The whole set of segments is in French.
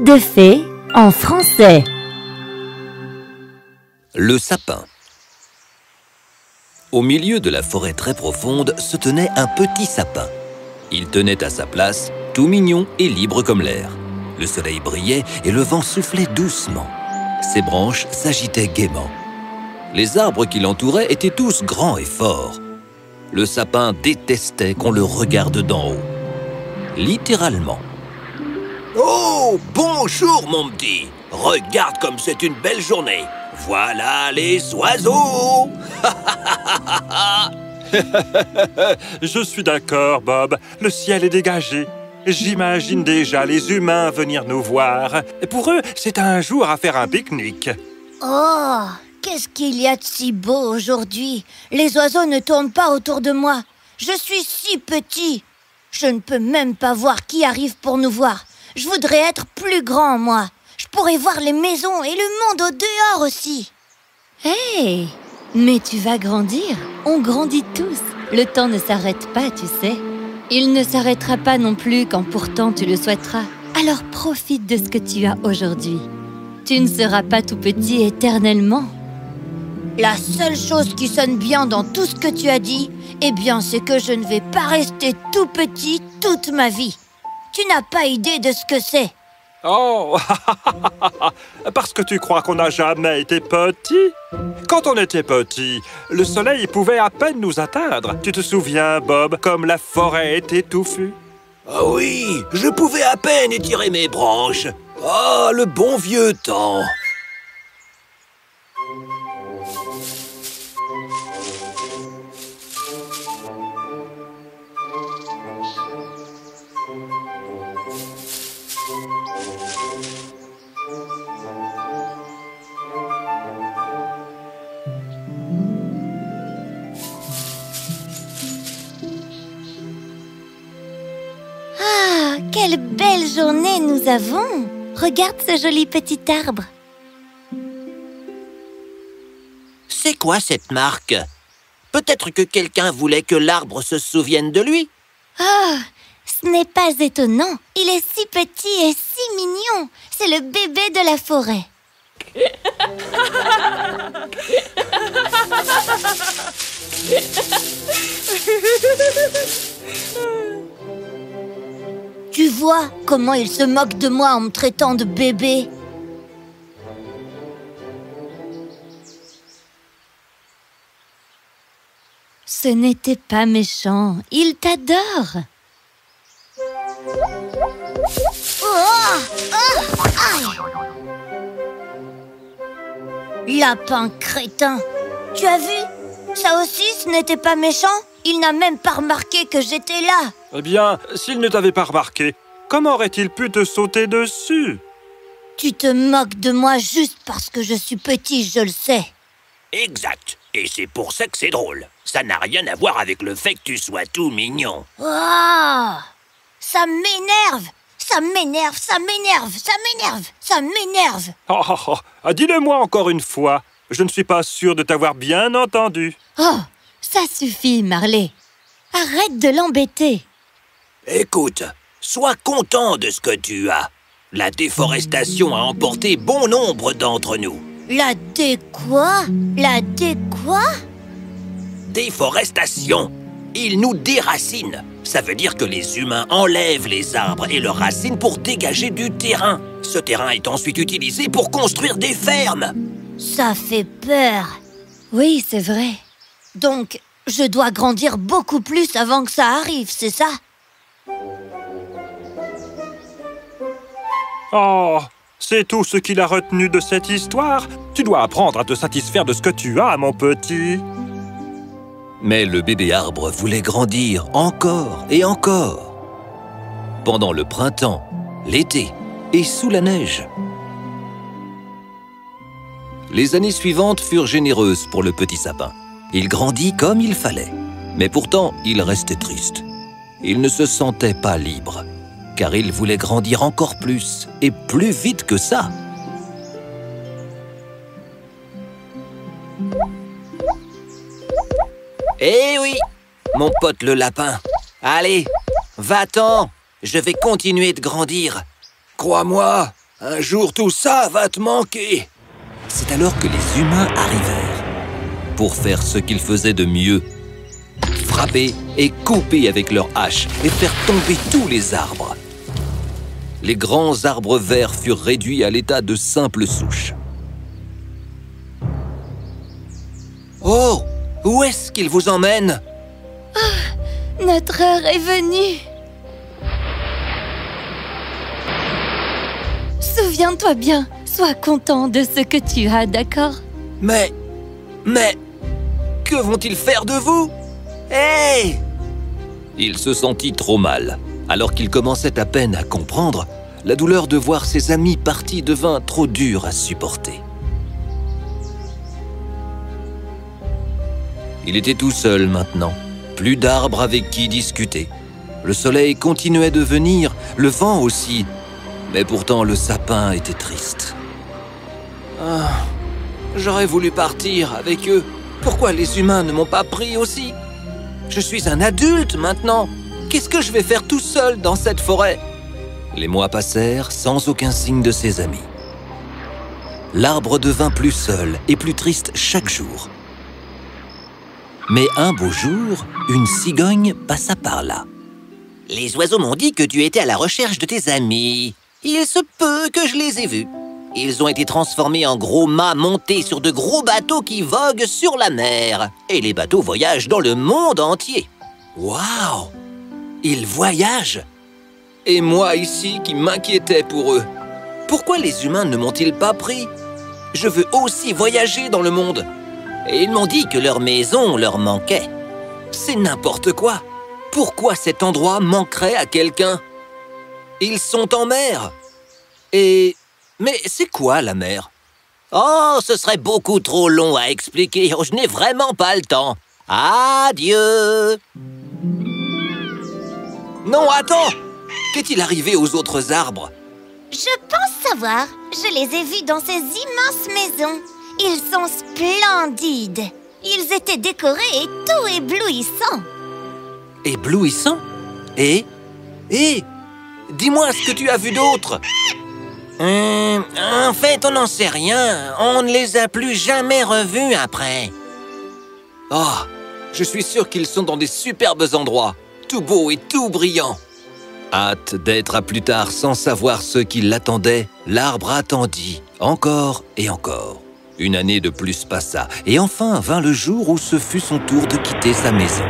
De fées en français. Le sapin Au milieu de la forêt très profonde se tenait un petit sapin. Il tenait à sa place, tout mignon et libre comme l'air. Le soleil brillait et le vent soufflait doucement. Ses branches s'agitaient gaiement. Les arbres qui l'entouraient étaient tous grands et forts. Le sapin détestait qu'on le regarde d'en haut. Littéralement. Oh, bonjour mon petit Regarde comme c'est une belle journée Voilà les oiseaux Je suis d'accord, Bob. Le ciel est dégagé. J'imagine déjà les humains venir nous voir. Pour eux, c'est un jour à faire un pique-nique. Oh, qu'est-ce qu'il y a de si beau aujourd'hui? Les oiseaux ne tournent pas autour de moi. Je suis si petit. Je ne peux même pas voir qui arrive pour nous voir. Je voudrais être plus grand, moi. Je pourrais voir les maisons et le monde au dehors aussi. Hé Mais tu vas grandir. On grandit tous. Le temps ne s'arrête pas, tu sais. Il ne s'arrêtera pas non plus quand pourtant tu le souhaiteras. Alors profite de ce que tu as aujourd'hui. Tu ne seras pas tout petit éternellement. La seule chose qui sonne bien dans tout ce que tu as dit, eh bien, c'est que je ne vais pas rester tout petit toute ma vie. Tu n'as pas idée de ce que c'est. Oh Parce que tu crois qu'on n'a jamais été petit Quand on était petit, le soleil pouvait à peine nous atteindre. Tu te souviens, Bob, comme la forêt était touffue? Ah oui, je pouvais à peine étirer mes branches. Ah, le bon vieux temps journée nous avons Regarde ce joli petit arbre. C'est quoi cette marque? Peut-être que quelqu'un voulait que l'arbre se souvienne de lui Ah, ce n'est pas étonnant. Il est si petit et si mignon. C'est le bébé de la forêt. Tu vois comment il se moque de moi en me traitant de bébé. Ce n'était pas méchant. Il t'adore. Oh Aïe. Lapin crétin. Tu as vu? Ça aussi, ce n'était pas méchant. Il n'a même pas remarqué que j'étais là Eh bien, s'il ne t'avait pas remarqué, comment aurait-il pu te sauter dessus? Tu te moques de moi juste parce que je suis petit, je le sais Exact. Et c'est pour ça que c'est drôle. Ça n'a rien à voir avec le fait que tu sois tout mignon. Oh Ça m'énerve Ça m'énerve, ça m'énerve, ça m'énerve, ça m'énerve Oh, oh, oh. Ah, Dis-le-moi encore une fois. Je ne suis pas sûr de t'avoir bien entendu. Oh, ça suffit, Marley. Arrête de l'embêter. Écoute, sois content de ce que tu as. La déforestation a emporté bon nombre d'entre nous. La dé quoi? La dé quoi? Déforestation Ils nous déracinent. Ça veut dire que les humains enlèvent les arbres et leurs racines pour dégager du terrain. Ce terrain est ensuite utilisé pour construire des fermes. Ça fait peur Oui, c'est vrai. Donc, je dois grandir beaucoup plus avant que ça arrive, c'est ça? Oh, c'est tout ce qu'il a retenu de cette histoire. Tu dois apprendre à te satisfaire de ce que tu as, mon petit. Mais le bébé arbre voulait grandir encore et encore. Pendant le printemps, l'été et sous la neige. Les années suivantes furent généreuses pour le petit sapin. Il grandit comme il fallait. Mais pourtant, il restait triste. Il ne se sentait pas libre, car il voulait grandir encore plus et plus vite que ça. Eh oui, mon pote le lapin. Allez, va-t'en, je vais continuer de grandir. Crois-moi, Un jour tout ça va te manquer. C'est alors que les humains arrivèrent pour faire ce qu'ils faisaient de mieux. Frapper et couper avec leurs haches et faire tomber tous les arbres. Les grands arbres verts furent réduits à l'état de simples souches. Oh Où est-ce qu'ils vous emmènent Notre heure est venue. Souviens-toi bien, sois content de ce que tu as, d'accord? Mais... Mais... Que vont-ils faire de vous? Hé Il se sentit trop mal. Alors qu'il commençait à peine à comprendre, la douleur de voir ses amis partis devint trop dure à supporter. Il était tout seul maintenant, plus d'arbres avec qui discuter. Le soleil continuait de venir, le vent aussi, mais pourtant le sapin était triste. Ah, j'aurais voulu partir avec eux. Pourquoi les humains ne m'ont pas pris aussi? Je suis un adulte maintenant. Qu'est-ce que je vais faire tout seul dans cette forêt Les mois passèrent sans aucun signe de ses amis. L'arbre devint plus seul et plus triste chaque jour. Mais un beau jour, une cigogne passa par là. Les oiseaux m'ont dit que tu étais à la recherche de tes amis. Il se peut que je les ai vus. Ils ont été transformés en gros mâts montés sur de gros bateaux qui voguent sur la mer. Et les bateaux voyagent dans le monde entier. Waouh Ils voyagent Et moi ici qui m'inquiétais pour eux. Pourquoi les humains ne m'ont-ils pas pris? Je veux aussi voyager dans le monde. Et ils m'ont dit que leur maison leur manquait. C'est n'importe quoi. Pourquoi cet endroit manquerait à quelqu'un? Ils sont en mer. Et... Mais c'est quoi la mer? Oh, ce serait beaucoup trop long à expliquer. Je n'ai vraiment pas le temps. Adieu Non, attends Qu'est-il arrivé aux autres arbres? Je pense savoir. Je les ai vus dans ces immenses maisons. Ils sont splendides. Ils étaient décorés et tout éblouissant. Éblouissant? Et? Et? Dis-moi ce que tu as vu d'autre Euh, en fait, on n'en sait rien. On ne les a plus jamais revus après. Oh, je suis sûr qu'ils sont dans des superbes endroits, tout beaux et tout brillants. Hâte d'être à plus tard sans savoir ce qui l'attendait, l'arbre attendit, encore et encore. Une année de plus passa, et enfin vint le jour où ce fut son tour de quitter sa maison.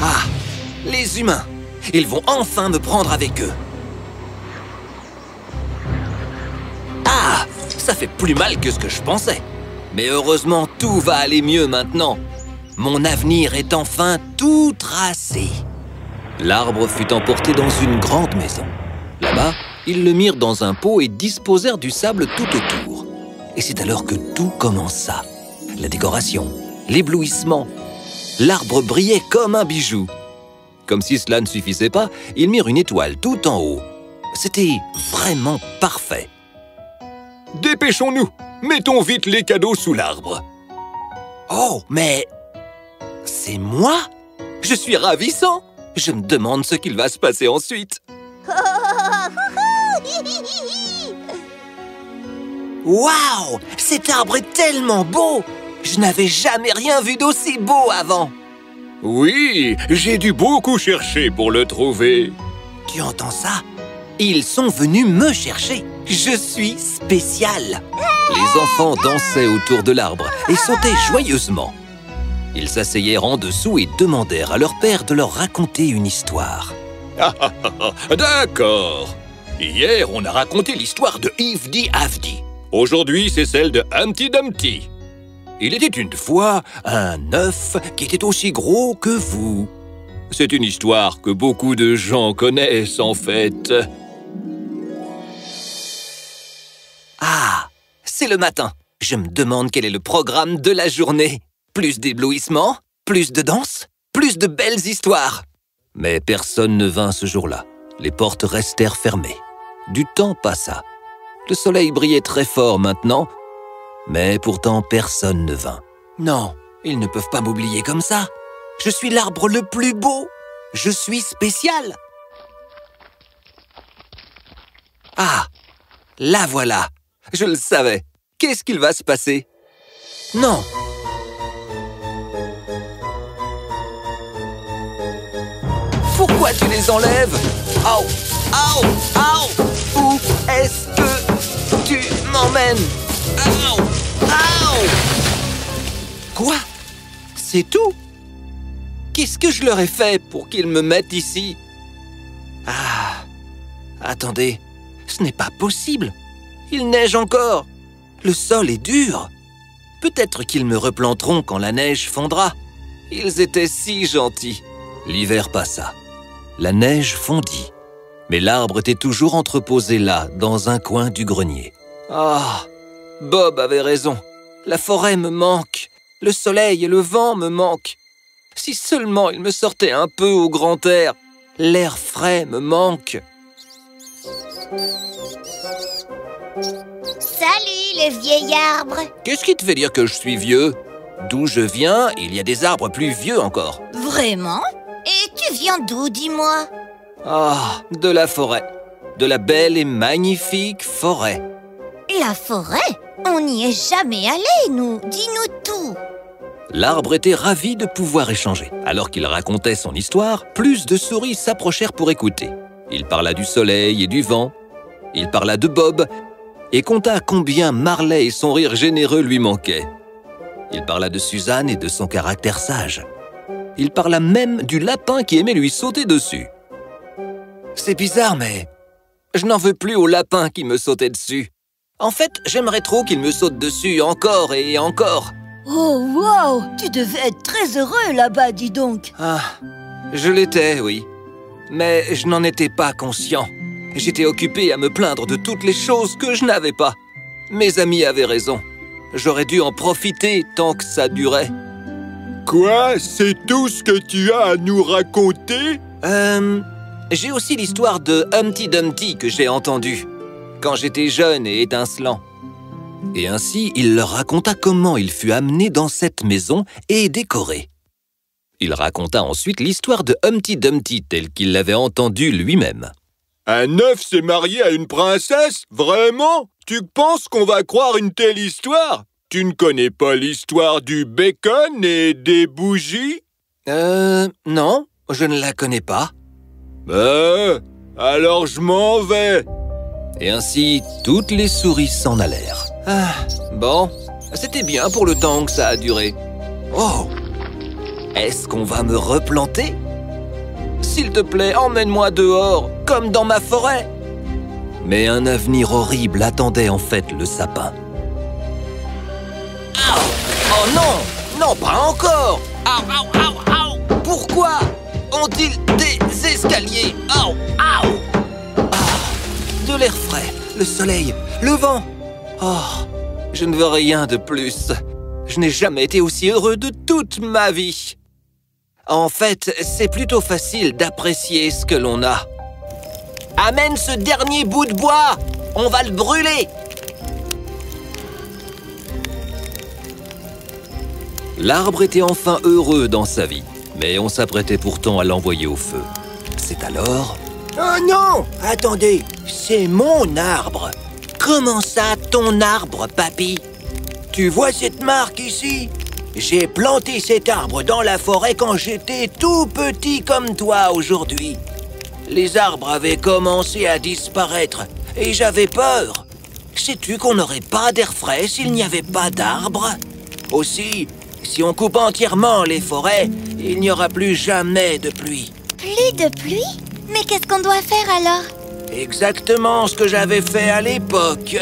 Ah, les humains Ils vont enfin me prendre avec eux. Ah, ça fait plus mal que ce que je pensais. Mais heureusement, tout va aller mieux maintenant. Mon avenir est enfin tout tracé. L'arbre fut emporté dans une grande maison. Là-bas, ils le mirent dans un pot et disposèrent du sable tout autour. Et c'est alors que tout commença. La décoration, l'éblouissement. L'arbre brillait comme un bijou. Comme si cela ne suffisait pas, ils mirent une étoile tout en haut. C'était vraiment parfait. Dépêchons-nous Mettons vite les cadeaux sous l'arbre. Oh, mais... C'est moi? Je suis ravissant Je me demande ce qu'il va se passer ensuite. Waouh Cet arbre est tellement beau Je n'avais jamais rien vu d'aussi beau avant Oui, j'ai dû beaucoup chercher pour le trouver. Tu entends ça? Ils sont venus me chercher Je suis spécial Les enfants dansaient autour de l'arbre et sautaient joyeusement. Ils s'asseyèrent en dessous et demandèrent à leur père de leur raconter une histoire. D'accord. Hier, on a raconté l'histoire de Ifdi Avdi. Aujourd'hui, c'est celle de Humpty Dumpty. Il était une fois un œuf qui était aussi gros que vous. C'est une histoire que beaucoup de gens connaissent, en fait. Ah, c'est le matin. Je me demande quel est le programme de la journée. Plus d'éblouissement, plus de danse, plus de belles histoires. Mais personne ne vint ce jour-là. Les portes restèrent fermées. Du temps passa. Le soleil brillait très fort maintenant, mais pourtant personne ne vint. Non, ils ne peuvent pas m'oublier comme ça. Je suis l'arbre le plus beau. Je suis spécial. Ah, La voilà Je le savais Qu'est-ce qu'il va se passer? Non Pourquoi tu les enlèves Aou Aou Aou Où est-ce que tu m'emmènes Aou Aou Quoi C'est tout Qu'est-ce que je leur ai fait pour qu'ils me mettent ici Ah Attendez, ce n'est pas possible Il neige encore Le sol est dur Peut-être qu'ils me replanteront quand la neige fondra. Ils étaient si gentils. L'hiver passa. La neige fondit. Mais l'arbre était toujours entreposé là, dans un coin du grenier. Ah Bob avait raison. La forêt me manque. Le soleil et le vent me manquent. Si seulement il me sortait un peu au grand air. L'air frais me manque. Salut, le vieil arbre Qu'est-ce qui te fait dire que je suis vieux? D'où je viens, il y a des arbres plus vieux encore. Vraiment? Et tu viens d'où, dis-moi Ah, de la forêt. De la belle et magnifique forêt. La forêt On n'y est jamais allé, nous Dis-nous tout L'arbre était ravi de pouvoir échanger. Alors qu'il racontait son histoire, plus de souris s'approchèrent pour écouter. Il parla du soleil et du vent. Il parla de Bob et conta combien Marley et son rire généreux lui manquaient. Il parla de Suzanne et de son caractère sage. Il parla même du lapin qui aimait lui sauter dessus. C'est bizarre, mais je n'en veux plus au lapin qui me sautait dessus. En fait, j'aimerais trop qu'il me saute dessus encore et encore. Oh, wow Tu devais être très heureux là-bas, dis donc Ah, je l'étais, oui. Mais je n'en étais pas conscient. J'étais occupé à me plaindre de toutes les choses que je n'avais pas. Mes amis avaient raison. J'aurais dû en profiter tant que ça durait. Quoi? C'est tout ce que tu as à nous raconter? Euh... J'ai aussi l'histoire de Humpty Dumpty que j'ai entendue, quand j'étais jeune et étincelant. Et ainsi, il leur raconta comment il fut amené dans cette maison et décoré. Il raconta ensuite l'histoire de Humpty Dumpty telle qu'il l'avait entendue lui-même. Un œuf s'est marié à une princesse? Vraiment? Tu penses qu'on va croire une telle histoire? Tu ne connais pas l'histoire du bacon et des bougies? Euh... Non, je ne la connais pas. Ben, alors je m'en vais Et ainsi, toutes les souris s'en allèrent. Ah, bon, c'était bien pour le temps que ça a duré. Oh Est-ce qu'on va me replanter? S'il te plaît, emmène-moi dehors, comme dans ma forêt Mais un avenir horrible attendait en fait le sapin. Oh non Non, pas encore Pourquoi ont-ils des escaliers? Ah, De l'air frais, le soleil, le vent Oh, je ne veux rien de plus. Je n'ai jamais été aussi heureux de toute ma vie. En fait, c'est plutôt facile d'apprécier ce que l'on a. Amène ce dernier bout de bois On va le brûler L'arbre était enfin heureux dans sa vie, mais on s'apprêtait pourtant à l'envoyer au feu. C'est alors... Oh non Attendez, c'est mon arbre Comment ça, ton arbre, papy? Tu vois cette marque ici? J'ai planté cet arbre dans la forêt quand j'étais tout petit comme toi aujourd'hui. Les arbres avaient commencé à disparaître et j'avais peur. Sais-tu qu'on n'aurait pas d'air frais s'il n'y avait pas d'arbres? Aussi, si on coupe entièrement les forêts, il n'y aura plus jamais de pluie. Plus de pluie Mais qu'est-ce qu'on doit faire alors Exactement ce que j'avais fait à l'époque.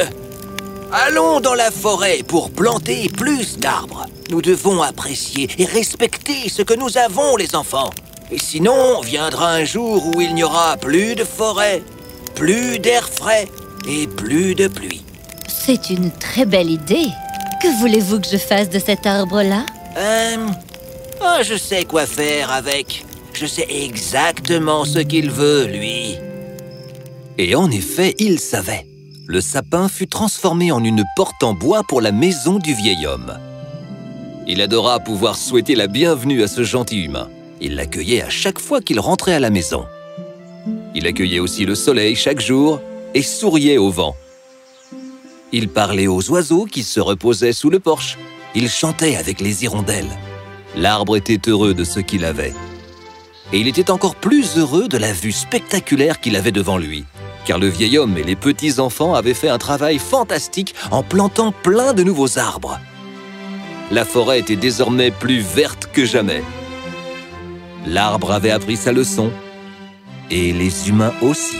Allons dans la forêt pour planter plus d'arbres. Nous devons apprécier et respecter ce que nous avons, les enfants. Et sinon, viendra un jour où il n'y aura plus de forêt, plus d'air frais et plus de pluie. C'est une très belle idée. Que voulez-vous que je fasse de cet arbre-là? Euh... oh, je sais quoi faire avec. Je sais exactement ce qu'il veut, lui. Et en effet, il savait. Le sapin fut transformé en une porte en bois pour la maison du vieil homme. Il adora pouvoir souhaiter la bienvenue à ce gentil humain. Il l'accueillait à chaque fois qu'il rentrait à la maison. Il accueillait aussi le soleil chaque jour et souriait au vent. Il parlait aux oiseaux qui se reposaient sous le porche. Il chantait avec les hirondelles. L'arbre était heureux de ce qu'il avait. Et il était encore plus heureux de la vue spectaculaire qu'il avait devant lui. Car le vieil homme et les petits-enfants avaient fait un travail fantastique en plantant plein de nouveaux arbres. La forêt était désormais plus verte que jamais. L'arbre avait appris sa leçon. Et les humains aussi.